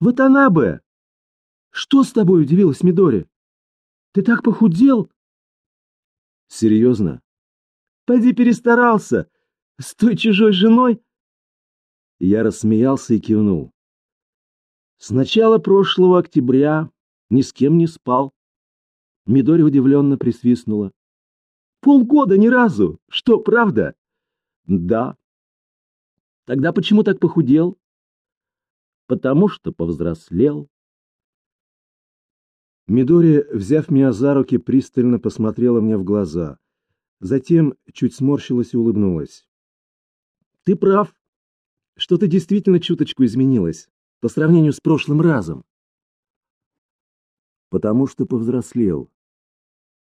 Вот она бы! Что с тобой, удивилась Мидори? Ты так похудел? Серьезно? Пойди перестарался. С той чужой женой? Я рассмеялся и кивнул. С начала прошлого октября ни с кем не спал. Мидори удивленно присвистнула. Полгода ни разу. Что, правда? Да. Тогда почему так похудел? Потому что повзрослел. Мидори, взяв меня за руки, пристально посмотрела мне в глаза. Затем чуть сморщилась и улыбнулась. Ты прав. Что-то действительно чуточку изменилось по сравнению с прошлым разом. Потому что повзрослел.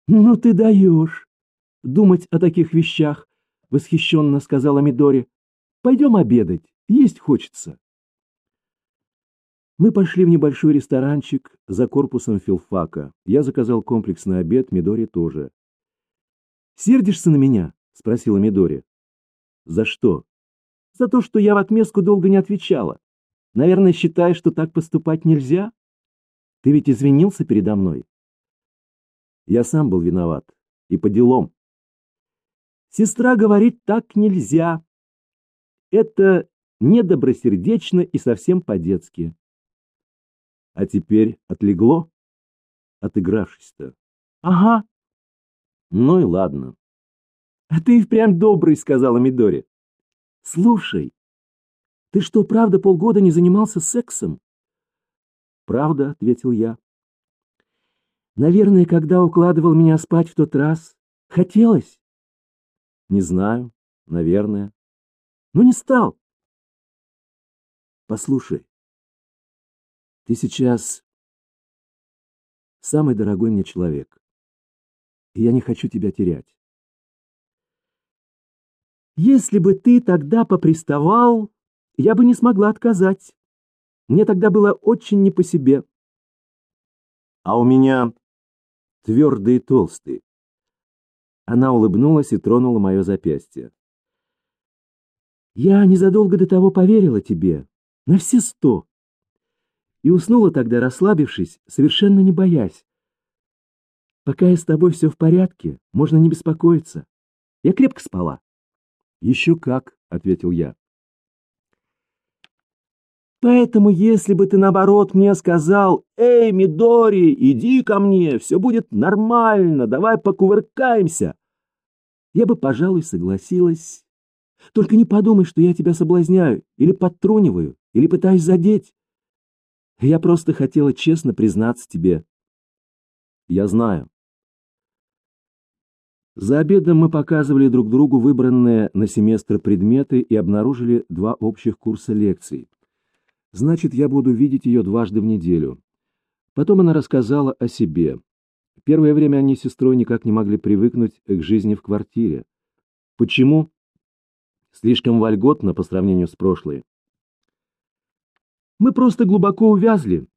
Ну ты даешь. Думать о таких вещах, восхищенно сказала Мидори. Пойдем обедать, есть хочется. Мы пошли в небольшой ресторанчик за корпусом филфака. Я заказал комплексный обед, Мидори тоже. «Сердишься на меня?» — спросила Мидори. «За что?» «За то, что я в отместку долго не отвечала. Наверное, считаешь, что так поступать нельзя? Ты ведь извинился передо мной?» Я сам был виноват. И по делам. Сестра говорит, так нельзя. Это недобросердечно и совсем по-детски. А теперь отлегло, отыгравшись-то. Ага, ну и ладно. А ты впрямь добрый, сказала Мидори. Слушай, ты что, правда полгода не занимался сексом? Правда, ответил я. Наверное, когда укладывал меня спать в тот раз, хотелось? Не знаю, наверное. Но не стал. Послушай, ты сейчас самый дорогой мне человек и я не хочу тебя терять. Если бы ты тогда поприставал, я бы не смогла отказать. Мне тогда было очень не по себе. А у меня твердый и толстый. Она улыбнулась и тронула мое запястье. Я незадолго до того поверила тебе, на все сто. И уснула тогда, расслабившись, совершенно не боясь. Пока я с тобой все в порядке, можно не беспокоиться. Я крепко спала. Еще как, ответил я. Поэтому, если бы ты, наоборот, мне сказал, «Эй, Мидори, иди ко мне, все будет нормально, давай покувыркаемся», я бы, пожалуй, согласилась. Только не подумай, что я тебя соблазняю, или подтруниваю, или пытаюсь задеть. Я просто хотела честно признаться тебе. Я знаю. За обедом мы показывали друг другу выбранные на семестр предметы и обнаружили два общих курса лекций. Значит, я буду видеть ее дважды в неделю. Потом она рассказала о себе. Первое время они с сестрой никак не могли привыкнуть к жизни в квартире. Почему? Слишком вольготно по сравнению с прошлой. Мы просто глубоко увязли.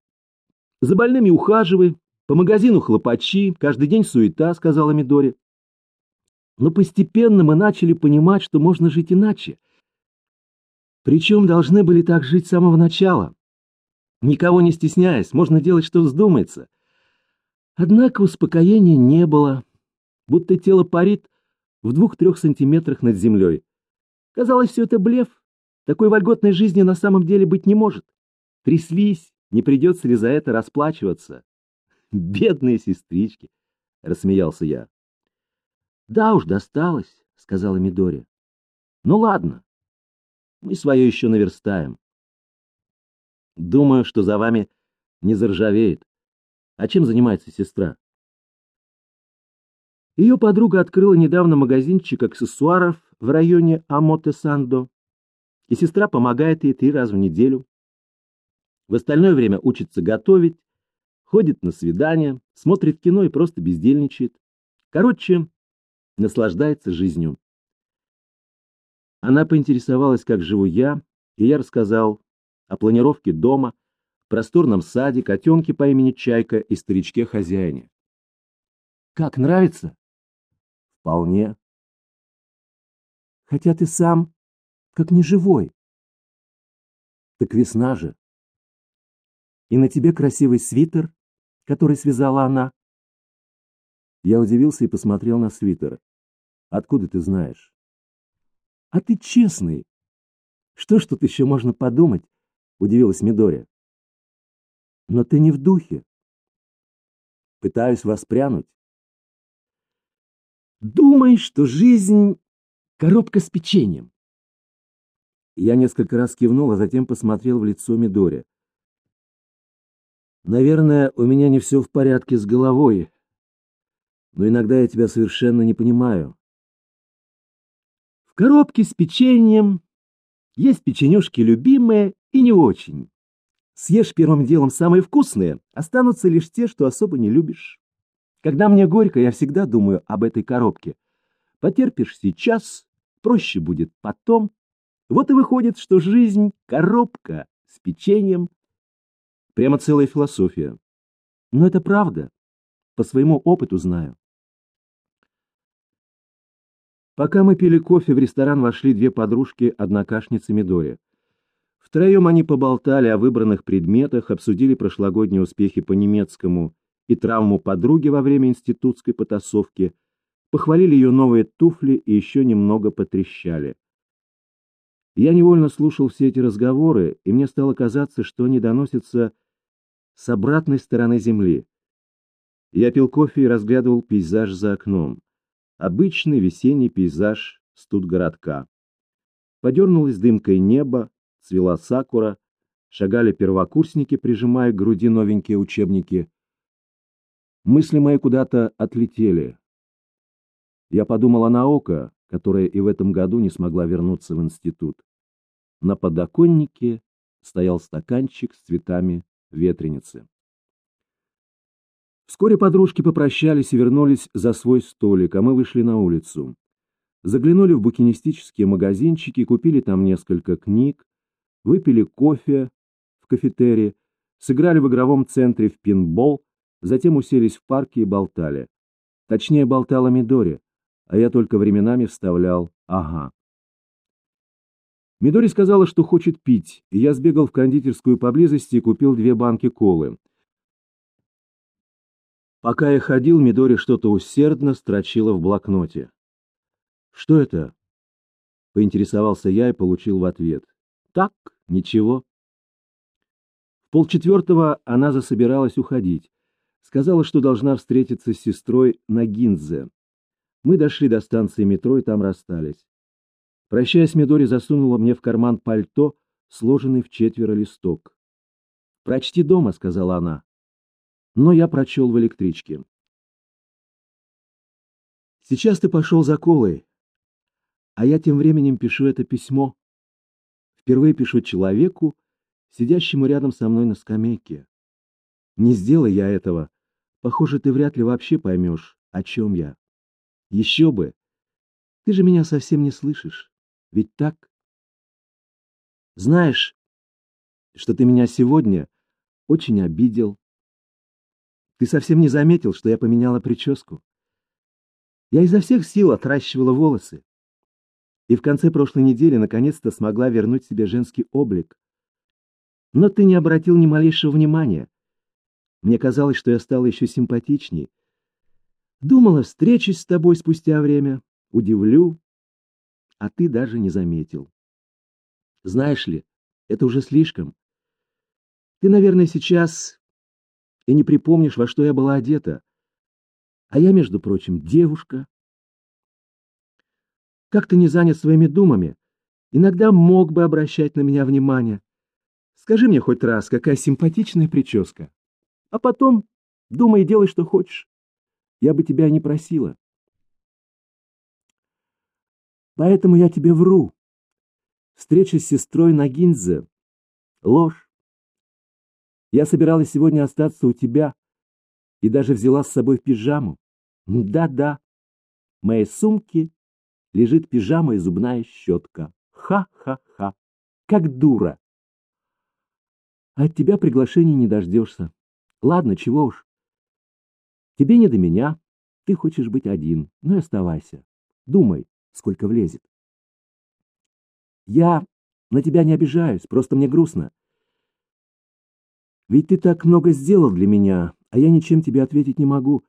За больными ухаживай, по магазину хлопачи, каждый день суета, сказала Мидори. Но постепенно мы начали понимать, что можно жить иначе. Причем должны были так жить с самого начала. Никого не стесняясь, можно делать, что вздумается. Однако успокоения не было, будто тело парит в двух-трех сантиметрах над землей. Казалось, все это блеф. Такой вольготной жизни на самом деле быть не может. Тряслись, не придется ли за это расплачиваться. Бедные сестрички, — рассмеялся я. Да уж, досталось, сказала Мидори. Ну ладно, мы свое еще наверстаем. Думаю, что за вами не заржавеет. А чем занимается сестра? Ее подруга открыла недавно магазинчик аксессуаров в районе Амоте-Сандо, и сестра помогает ей три раза в неделю. В остальное время учится готовить, ходит на свидания, смотрит кино и просто бездельничает. Короче, наслаждается жизнью. Она поинтересовалась, как живу я, и я рассказал о планировке дома, просторном саде, котенке по имени Чайка и старичке-хозяине. «Как, нравится?» «Вполне». «Хотя ты сам как неживой». «Так весна же». И на тебе красивый свитер, который связала она. Я удивился и посмотрел на свитер. Откуда ты знаешь? А ты честный. Что ж тут еще можно подумать? Удивилась Мидоря. Но ты не в духе. Пытаюсь воспрянуть. Думаешь, что жизнь — коробка с печеньем? Я несколько раз кивнул, а затем посмотрел в лицо Мидоре. Наверное, у меня не все в порядке с головой, но иногда я тебя совершенно не понимаю. В коробке с печеньем есть печенюшки любимые и не очень. Съешь первым делом самые вкусные, останутся лишь те, что особо не любишь. Когда мне горько, я всегда думаю об этой коробке. Потерпишь сейчас, проще будет потом. Вот и выходит, что жизнь — коробка с печеньем. Прямо целая философия. Но это правда. По своему опыту знаю. Пока мы пили кофе, в ресторан вошли две подружки-однокашницы Мидори. Втроем они поболтали о выбранных предметах, обсудили прошлогодние успехи по немецкому и травму подруги во время институтской потасовки, похвалили ее новые туфли и еще немного потрещали. Я невольно слушал все эти разговоры, и мне стало казаться, что они доносятся с обратной стороны земли. Я пил кофе и разглядывал пейзаж за окном. Обычный весенний пейзаж студгородка. Подернулась дымкой небо, цвела сакура, шагали первокурсники, прижимая к груди новенькие учебники. Мысли мои куда-то отлетели. Я подумал о Наока, которая и в этом году не смогла вернуться в институт. На подоконнике стоял стаканчик с цветами ветреницы. Вскоре подружки попрощались и вернулись за свой столик, а мы вышли на улицу. Заглянули в букинистические магазинчики, купили там несколько книг, выпили кофе в кафетерии, сыграли в игровом центре в пинбол, затем уселись в парке и болтали. Точнее, болтала Мидори, а я только временами вставлял «ага». Мидори сказала, что хочет пить, и я сбегал в кондитерскую поблизости и купил две банки колы. Пока я ходил, Мидори что-то усердно строчила в блокноте. «Что это?» — поинтересовался я и получил в ответ. «Так, ничего». В полчетвертого она засобиралась уходить. Сказала, что должна встретиться с сестрой на Гинзе. Мы дошли до станции метро и там расстались. Прощаясь, Мидори засунула мне в карман пальто, сложенный в четверо листок. «Прочти дома», — сказала она. Но я прочел в электричке. «Сейчас ты пошел за колой, а я тем временем пишу это письмо. Впервые пишу человеку, сидящему рядом со мной на скамейке. Не сделай я этого. Похоже, ты вряд ли вообще поймешь, о чем я. Еще бы! Ты же меня совсем не слышишь. Ведь так? Знаешь, что ты меня сегодня очень обидел. Ты совсем не заметил, что я поменяла прическу. Я изо всех сил отращивала волосы. И в конце прошлой недели наконец-то смогла вернуть себе женский облик. Но ты не обратил ни малейшего внимания. Мне казалось, что я стала еще симпатичней. Думала, встречусь с тобой спустя время, удивлю, а ты даже не заметил. Знаешь ли, это уже слишком. Ты, наверное, сейчас и не припомнишь, во что я была одета. А я, между прочим, девушка. Как ты не занят своими думами? Иногда мог бы обращать на меня внимание. Скажи мне хоть раз, какая симпатичная прическа. А потом думай и делай, что хочешь. Я бы тебя не просила. Поэтому я тебе вру. Встреча с сестрой на Гинзе — ложь. Я собиралась сегодня остаться у тебя и даже взяла с собой пижаму. Да-да, в моей сумке лежит пижама и зубная щетка. Ха-ха-ха, как дура. от тебя приглашений не дождешься. Ладно, чего уж. Тебе не до меня, ты хочешь быть один, ну и оставайся. Думай, сколько влезет. Я на тебя не обижаюсь, просто мне грустно. Ведь ты так много сделал для меня, а я ничем тебе ответить не могу.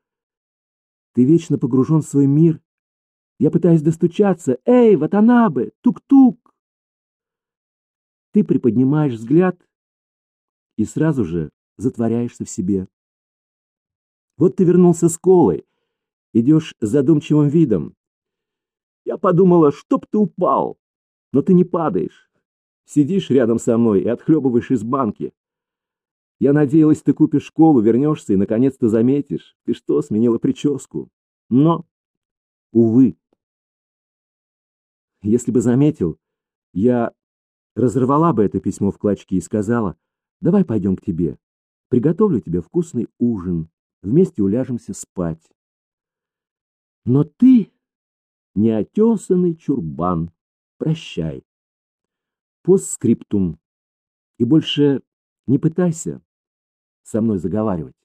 Ты вечно погружен в свой мир. Я пытаюсь достучаться. Эй, Ватанабе, тук-тук! Ты приподнимаешь взгляд и сразу же затворяешься в себе. Вот ты вернулся с колой, идешь с задумчивым видом. Я подумала, чтоб ты упал, но ты не падаешь. Сидишь рядом со мной и отхлебываешь из банки. Я надеялась, ты купишь школу, вернешься и наконец-то заметишь, ты что, сменила прическу. Но, увы, если бы заметил, я разорвала бы это письмо в клочки и сказала, давай пойдем к тебе, приготовлю тебе вкусный ужин, вместе уляжемся спать. Но ты неотесанный чурбан, прощай. Постскриптум. И больше не пытайся со мной заговаривать.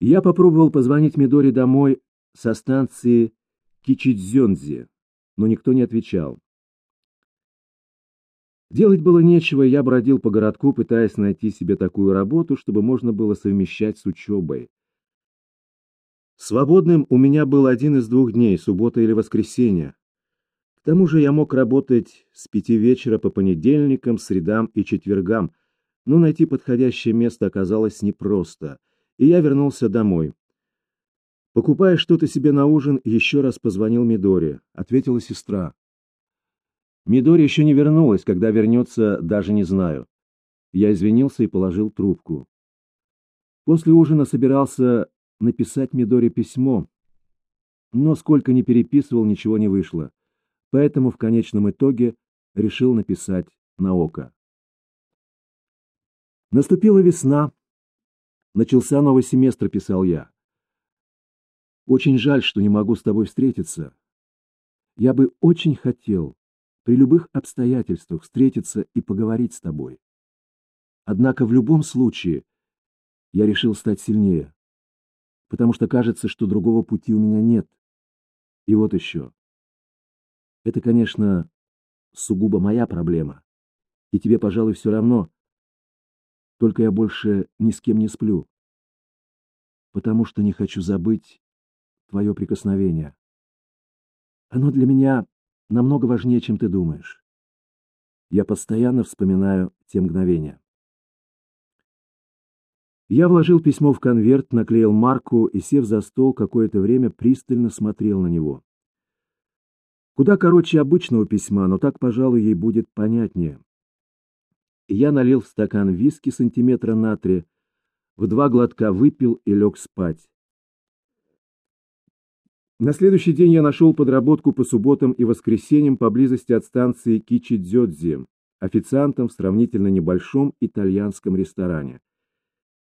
Я попробовал позвонить Мидори домой со станции Кичидзёнзи, но никто не отвечал. Делать было нечего, я бродил по городку, пытаясь найти себе такую работу, чтобы можно было совмещать с учебой. Свободным у меня был один из двух дней, суббота или воскресенье. К тому же я мог работать с пяти вечера по понедельникам, средам и четвергам, но найти подходящее место оказалось непросто, и я вернулся домой. Покупая что-то себе на ужин, еще раз позвонил Мидоре. Ответила сестра. Мидори еще не вернулась, когда вернется, даже не знаю. Я извинился и положил трубку. После ужина собирался написать Мидоре письмо, но сколько ни переписывал, ничего не вышло. Поэтому в конечном итоге решил написать на око. Наступила весна. Начался новый семестр, писал я. Очень жаль, что не могу с тобой встретиться. Я бы очень хотел, при любых обстоятельствах встретиться и поговорить с тобой. Однако в любом случае я решил стать сильнее, потому что кажется, что другого пути у меня нет. И вот еще. Это, конечно, сугубо моя проблема, и тебе, пожалуй, все равно. Только я больше ни с кем не сплю, потому что не хочу забыть твое прикосновение. Оно для меня намного важнее, чем ты думаешь. Я постоянно вспоминаю те мгновения. Я вложил письмо в конверт, наклеил марку и, сев за стол, какое-то время пристально смотрел на него. Куда короче обычного письма, но так, пожалуй, ей будет понятнее. Я налил в стакан виски сантиметра на три, в два глотка выпил и лег спать. На следующий день я нашел подработку по субботам и воскресеньям поблизости от станции Кичидзёдзи, официантом в сравнительно небольшом итальянском ресторане.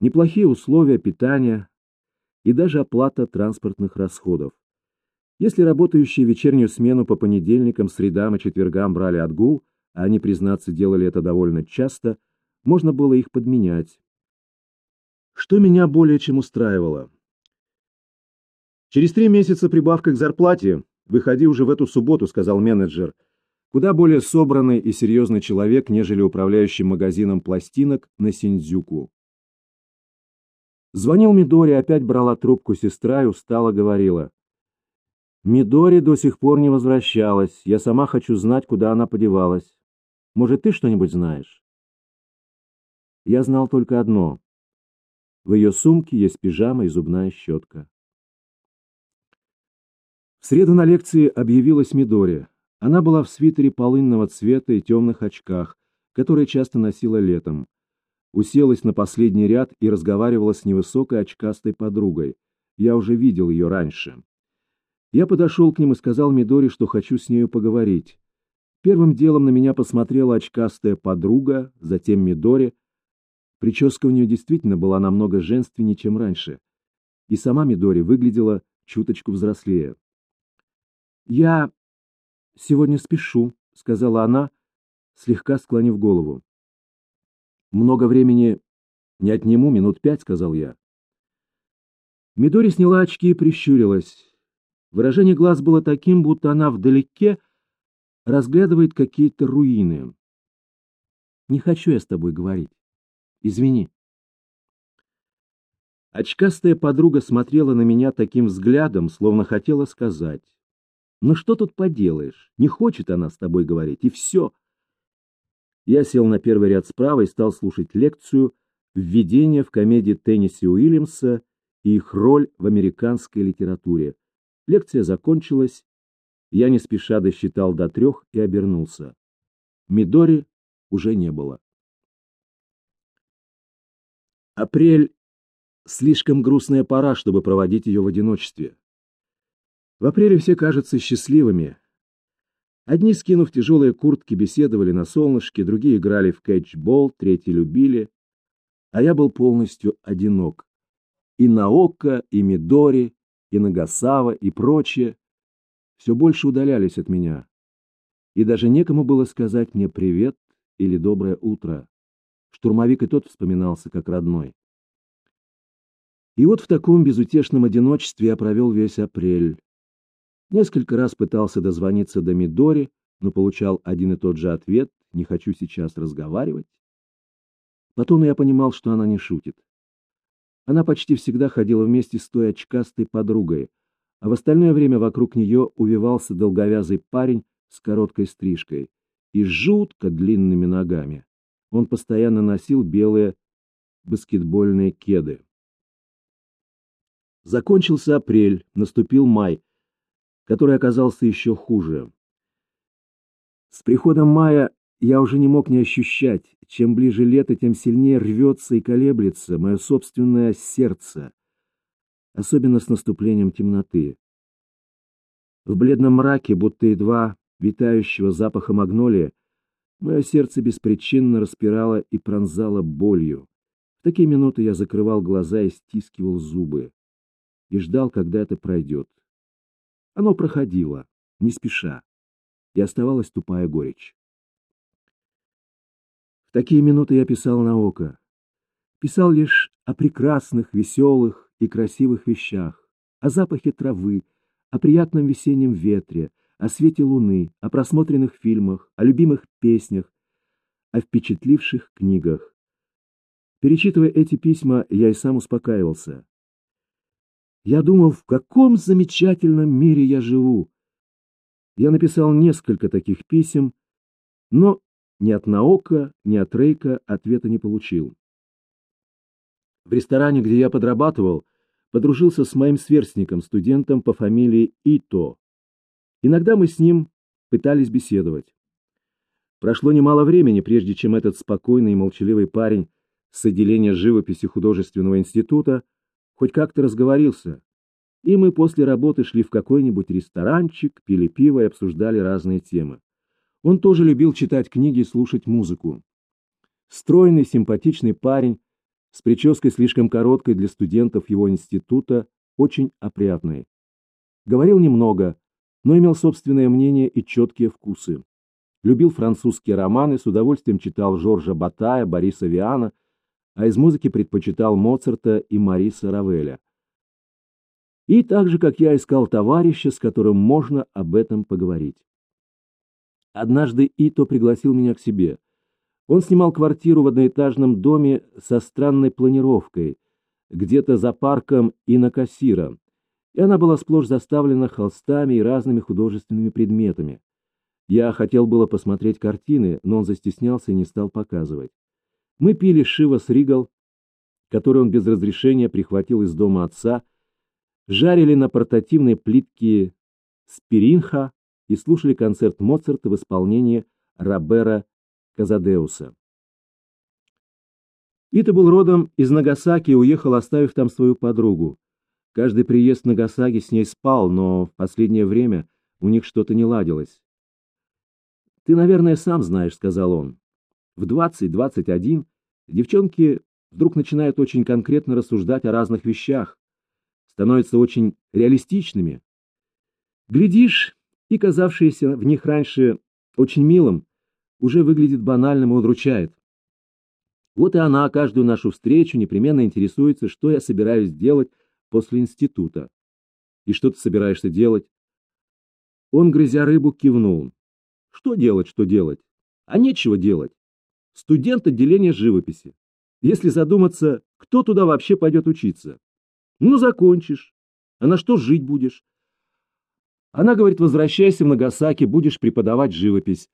Неплохие условия питания и даже оплата транспортных расходов. Если работающие вечернюю смену по понедельникам, средам и четвергам брали отгул, а они, признаться, делали это довольно часто, можно было их подменять. Что меня более чем устраивало? Через три месяца прибавка к зарплате. Выходи уже в эту субботу, сказал менеджер. Куда более собранный и серьезный человек, нежели управляющий магазином пластинок на Синдзюку. Звонил Мидори, опять брала трубку сестра и устало говорила. Мидори до сих пор не возвращалась. Я сама хочу знать, куда она подевалась. Может, ты что-нибудь знаешь? Я знал только одно. В ее сумке есть пижама и зубная щетка. В среду на лекции объявилась Мидори. Она была в свитере полынного цвета и темных очках, которые часто носила летом. Уселась на последний ряд и разговаривала с невысокой очкастой подругой. Я уже видел ее раньше. Я подошел к ним и сказал Мидори, что хочу с нею поговорить. Первым делом на меня посмотрела очкастая подруга, затем Мидори. Прическа у нее действительно была намного женственнее, чем раньше. И сама Мидори выглядела чуточку взрослее. «Я сегодня спешу», — сказала она, слегка склонив голову. «Много времени не отниму, минут пять», — сказал я. Мидори сняла очки и прищурилась. Выражение глаз было таким, будто она вдалеке разглядывает какие-то руины. Не хочу я с тобой говорить. Извини. Очкастая подруга смотрела на меня таким взглядом, словно хотела сказать. Ну что тут поделаешь? Не хочет она с тобой говорить, и все. Я сел на первый ряд справа и стал слушать лекцию «Введение в комедии Тенниси Уильямса и их роль в американской литературе». Лекция закончилась, я не спеша досчитал до трех и обернулся. Мидори уже не было. Апрель — слишком грустная пора, чтобы проводить ее в одиночестве. В апреле все кажутся счастливыми. Одни, скинув тяжелые куртки, беседовали на солнышке, другие играли в кэтчбол, третьи любили. А я был полностью одинок. И Наока, и Мидори, и Нагасава, и прочее все больше удалялись от меня. И даже некому было сказать мне привет или доброе утро. Штурмовик и тот вспоминался как родной. И вот в таком безутешном одиночестве я провел весь апрель. Несколько раз пытался дозвониться до Мидори, но получал один и тот же ответ «не хочу сейчас разговаривать». Потом я понимал, что она не шутит. Она почти всегда ходила вместе с той очкастой подругой, а в остальное время вокруг нее увивался долговязый парень с короткой стрижкой и жутко длинными ногами. Он постоянно носил белые баскетбольные кеды. Закончился апрель, наступил май, который оказался еще хуже. С приходом мая я уже не мог не ощущать, чем ближе лето, тем сильнее рвется и колеблется мое собственное сердце, особенно с наступлением темноты. В бледном мраке, будто едва витающего запаха магнолия, мое сердце беспричинно распирало и пронзало болью. В такие минуты я закрывал глаза и стискивал зубы и ждал, когда это пройдет. Оно проходило, не спеша, и оставалась тупая горечь. В такие минуты я писал на око. Писал лишь о прекрасных, веселых и красивых вещах, о запахе травы, о приятном весеннем ветре, о свете луны, о просмотренных фильмах, о любимых песнях, о впечатливших книгах. Перечитывая эти письма, я и сам успокаивался. Я думал, в каком замечательном мире я живу. Я написал несколько таких писем, но ни от Наока, ни от Рейка ответа не получил. В ресторане, где я подрабатывал, подружился с моим сверстником, студентом по фамилии Ито. Иногда мы с ним пытались беседовать. Прошло немало времени, прежде чем этот спокойный и молчаливый парень с отделения живописи художественного института хоть как-то разговорился, и мы после работы шли в какой-нибудь ресторанчик, пили пиво и обсуждали разные темы. Он тоже любил читать книги и слушать музыку. Стройный, симпатичный парень, с прической слишком короткой для студентов его института, очень опрятный. Говорил немного, но имел собственное мнение и четкие вкусы. Любил французские романы, с удовольствием читал Жоржа Батая, Бориса Виана, а из музыки предпочитал Моцарта и Мариса Равеля. И так же, как я искал товарища, с которым можно об этом поговорить. Однажды Ито пригласил меня к себе. Он снимал квартиру в одноэтажном доме со странной планировкой, где-то за парком Инокассира, и она была сплошь заставлена холстами и разными художественными предметами. Я хотел было посмотреть картины, но он застеснялся и не стал показывать. Мы пили Шивас Ригал, который он без разрешения прихватил из дома отца, жарили на портативной плитке спиринха и слушали концерт Моцарта в исполнении Робера Казадеуса. Ита был родом из Нагасаки и уехал, оставив там свою подругу. Каждый приезд в Нагасаки с ней спал, но в последнее время у них что-то не ладилось. «Ты, наверное, сам знаешь», — сказал он. В 20-21 девчонки вдруг начинают очень конкретно рассуждать о разных вещах, становятся очень реалистичными. Глядишь, и казавшееся в них раньше очень милым, уже выглядит банальным и удручает. Вот и она каждую нашу встречу непременно интересуется, что я собираюсь делать после института. И что ты собираешься делать? Он, грызя рыбу, кивнул. Что делать, что делать? А нечего делать. Студент отделения живописи. Если задуматься, кто туда вообще пойдет учиться? Ну, закончишь. А на что жить будешь? Она говорит, возвращайся в Нагасаки, будешь преподавать живопись.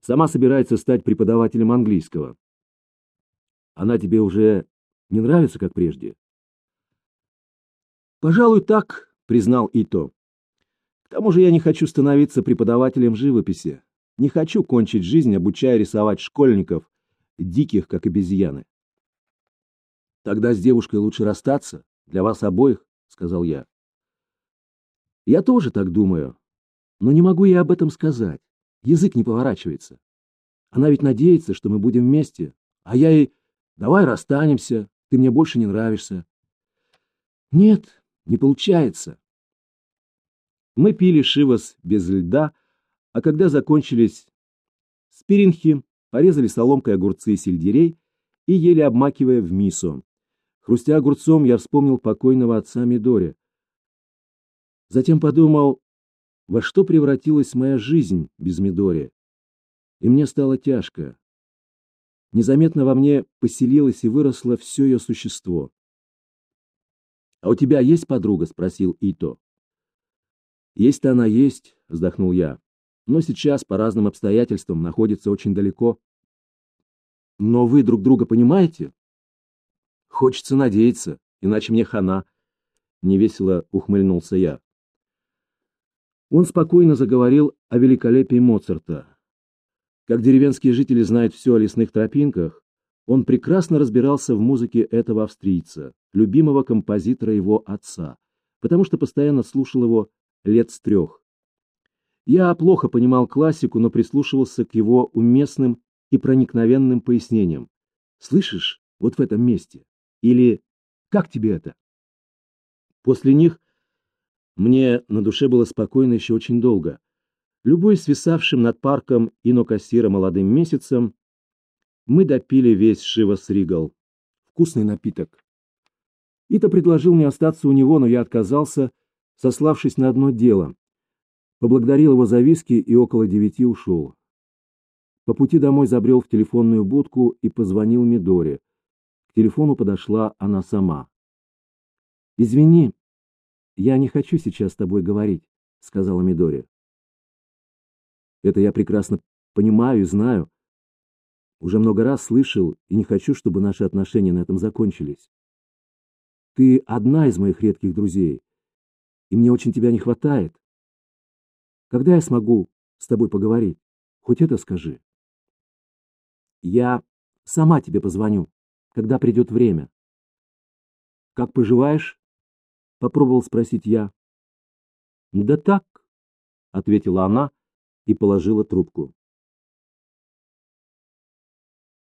Сама собирается стать преподавателем английского. Она тебе уже не нравится, как прежде? Пожалуй, так, признал Ито. К тому же я не хочу становиться преподавателем живописи. Не хочу кончить жизнь, обучая рисовать школьников, диких, как обезьяны. Тогда с девушкой лучше расстаться, для вас обоих, сказал я. Я тоже так думаю, но не могу ей об этом сказать. Язык не поворачивается. Она ведь надеется, что мы будем вместе, а я ей «давай расстанемся, ты мне больше не нравишься». Нет, не получается. Мы пили шивас без льда, а когда закончились спиринхи, порезали соломкой огурцы и сельдерей и ели, обмакивая в мисо. Хрустя огурцом, я вспомнил покойного отца Мидори. Затем подумал, во что превратилась моя жизнь без Мидори. И мне стало тяжко. Незаметно во мне поселилось и выросло все ее существо. «А у тебя есть подруга?» — спросил Ито. «Есть-то она есть», — вздохнул я. «Но сейчас по разным обстоятельствам находится очень далеко». «Но вы друг друга понимаете?» «Хочется надеяться, иначе мне хана», — невесело ухмыльнулся я. Он спокойно заговорил о великолепии Моцарта. Как деревенские жители знают все о лесных тропинках, он прекрасно разбирался в музыке этого австрийца, любимого композитора его отца, потому что постоянно слушал его лет с трех. Я плохо понимал классику, но прислушивался к его уместным и проникновенным пояснениям. «Слышишь, вот в этом месте?» Или «Как тебе это?» После них мне на душе было спокойно еще очень долго. Любой свисавшим над парком Инокассира молодым месяцем, мы допили весь Шивас Ригал. Вкусный напиток. Ита предложил мне остаться у него, но я отказался, сославшись на одно дело. Поблагодарил его за виски и около девяти ушел. По пути домой забрел в телефонную будку и позвонил Мидоре. К телефону подошла она сама. «Извини, «Я не хочу сейчас с тобой говорить», — сказала Мидори. «Это я прекрасно понимаю и знаю. Уже много раз слышал и не хочу, чтобы наши отношения на этом закончились. Ты одна из моих редких друзей, и мне очень тебя не хватает. Когда я смогу с тобой поговорить? Хоть это скажи. Я сама тебе позвоню, когда придет время. Как поживаешь? Попробовал спросить я. Да так, ответила она и положила трубку.